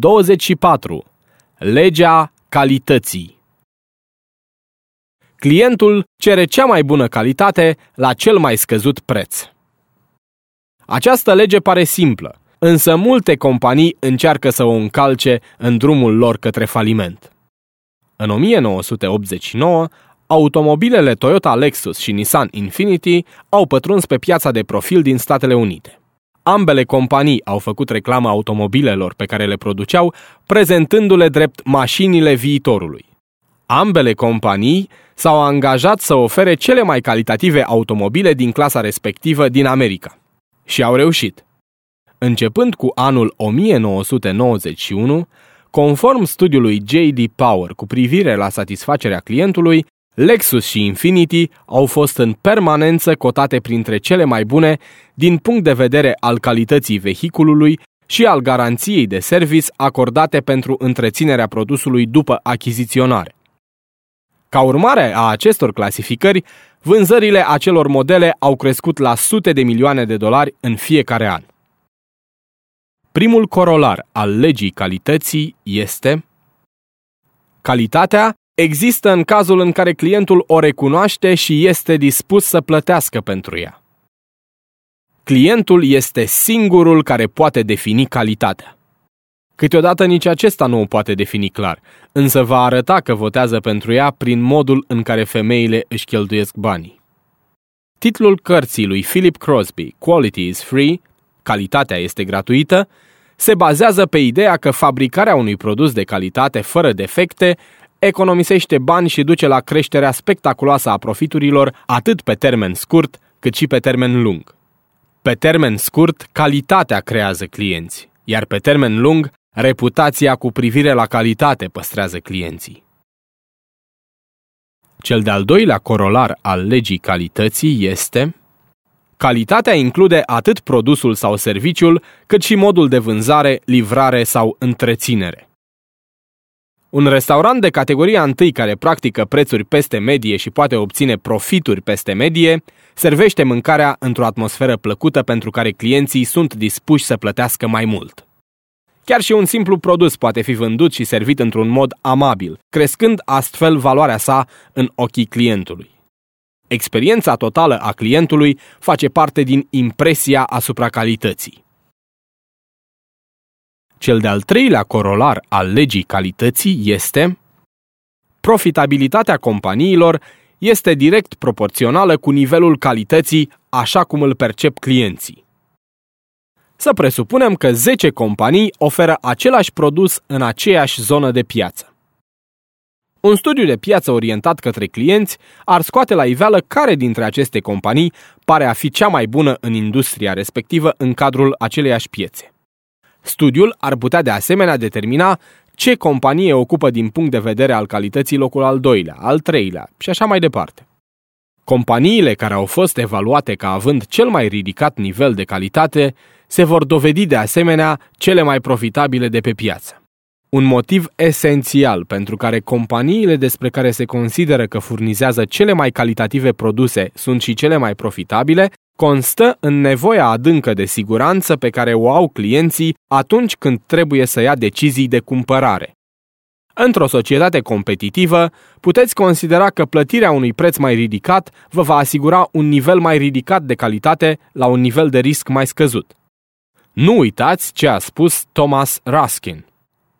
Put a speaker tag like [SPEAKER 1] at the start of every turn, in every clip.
[SPEAKER 1] 24. Legea calității Clientul cere cea mai bună calitate la cel mai scăzut preț. Această lege pare simplă, însă multe companii încearcă să o încalce în drumul lor către faliment. În 1989, automobilele Toyota Lexus și Nissan Infiniti au pătruns pe piața de profil din Statele Unite. Ambele companii au făcut reclamă automobilelor pe care le produceau, prezentându-le drept mașinile viitorului. Ambele companii s-au angajat să ofere cele mai calitative automobile din clasa respectivă din America. Și au reușit. Începând cu anul 1991, conform studiului J.D. Power cu privire la satisfacerea clientului, Lexus și Infiniti au fost în permanență cotate printre cele mai bune din punct de vedere al calității vehiculului și al garanției de service acordate pentru întreținerea produsului după achiziționare. Ca urmare a acestor clasificări, vânzările acelor modele au crescut la sute de milioane de dolari în fiecare an. Primul corolar al legii calității este Calitatea există în cazul în care clientul o recunoaște și este dispus să plătească pentru ea. Clientul este singurul care poate defini calitatea. Câteodată nici acesta nu o poate defini clar, însă va arăta că votează pentru ea prin modul în care femeile își cheltuiesc banii. Titlul cărții lui Philip Crosby, Quality is Free, Calitatea este gratuită, se bazează pe ideea că fabricarea unui produs de calitate fără defecte economisește bani și duce la creșterea spectaculoasă a profiturilor atât pe termen scurt cât și pe termen lung. Pe termen scurt, calitatea creează clienți, iar pe termen lung, reputația cu privire la calitate păstrează clienții. Cel de-al doilea corolar al legii calității este Calitatea include atât produsul sau serviciul, cât și modul de vânzare, livrare sau întreținere. Un restaurant de categoria 1 care practică prețuri peste medie și poate obține profituri peste medie, servește mâncarea într-o atmosferă plăcută pentru care clienții sunt dispuși să plătească mai mult. Chiar și un simplu produs poate fi vândut și servit într-un mod amabil, crescând astfel valoarea sa în ochii clientului. Experiența totală a clientului face parte din impresia asupra calității. Cel de-al treilea corolar al legii calității este profitabilitatea companiilor este direct proporțională cu nivelul calității așa cum îl percep clienții. Să presupunem că 10 companii oferă același produs în aceeași zonă de piață. Un studiu de piață orientat către clienți ar scoate la iveală care dintre aceste companii pare a fi cea mai bună în industria respectivă în cadrul aceleiași piețe. Studiul ar putea de asemenea determina ce companie ocupă din punct de vedere al calității locul al doilea, al treilea și așa mai departe. Companiile care au fost evaluate ca având cel mai ridicat nivel de calitate se vor dovedi de asemenea cele mai profitabile de pe piață. Un motiv esențial pentru care companiile despre care se consideră că furnizează cele mai calitative produse sunt și cele mai profitabile constă în nevoia adâncă de siguranță pe care o au clienții atunci când trebuie să ia decizii de cumpărare. Într-o societate competitivă, puteți considera că plătirea unui preț mai ridicat vă va asigura un nivel mai ridicat de calitate la un nivel de risc mai scăzut. Nu uitați ce a spus Thomas Ruskin.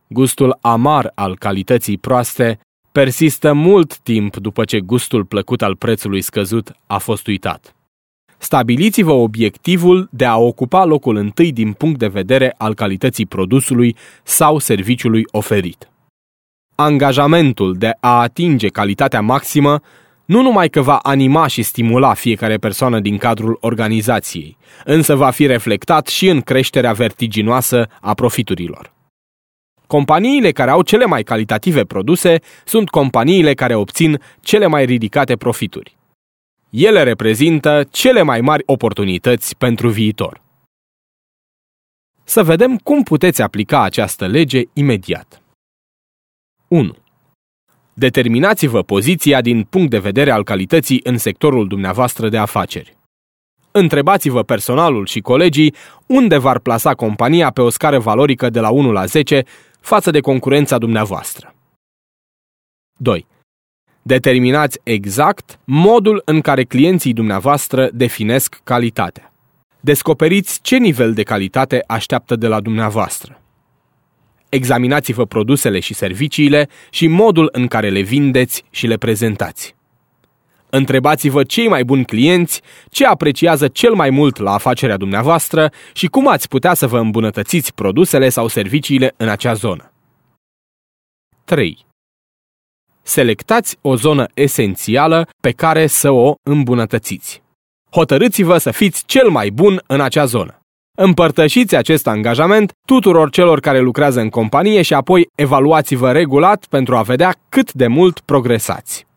[SPEAKER 1] Gustul amar al calității proaste persistă mult timp după ce gustul plăcut al prețului scăzut a fost uitat. Stabiliți-vă obiectivul de a ocupa locul întâi din punct de vedere al calității produsului sau serviciului oferit. Angajamentul de a atinge calitatea maximă nu numai că va anima și stimula fiecare persoană din cadrul organizației, însă va fi reflectat și în creșterea vertiginoasă a profiturilor. Companiile care au cele mai calitative produse sunt companiile care obțin cele mai ridicate profituri. Ele reprezintă cele mai mari oportunități pentru viitor. Să vedem cum puteți aplica această lege imediat. 1. Determinați-vă poziția din punct de vedere al calității în sectorul dumneavoastră de afaceri. Întrebați-vă personalul și colegii unde v-ar plasa compania pe o scară valorică de la 1 la 10 față de concurența dumneavoastră. 2. Determinați exact modul în care clienții dumneavoastră definesc calitatea. Descoperiți ce nivel de calitate așteaptă de la dumneavoastră. Examinați-vă produsele și serviciile și modul în care le vindeți și le prezentați. Întrebați-vă cei mai buni clienți ce apreciază cel mai mult la afacerea dumneavoastră și cum ați putea să vă îmbunătățiți produsele sau serviciile în acea zonă. 3. Selectați o zonă esențială pe care să o îmbunătățiți. Hotărâți-vă să fiți cel mai bun în acea zonă. Împărtășiți acest angajament tuturor celor care lucrează în companie și apoi evaluați-vă regulat pentru a vedea cât de mult progresați.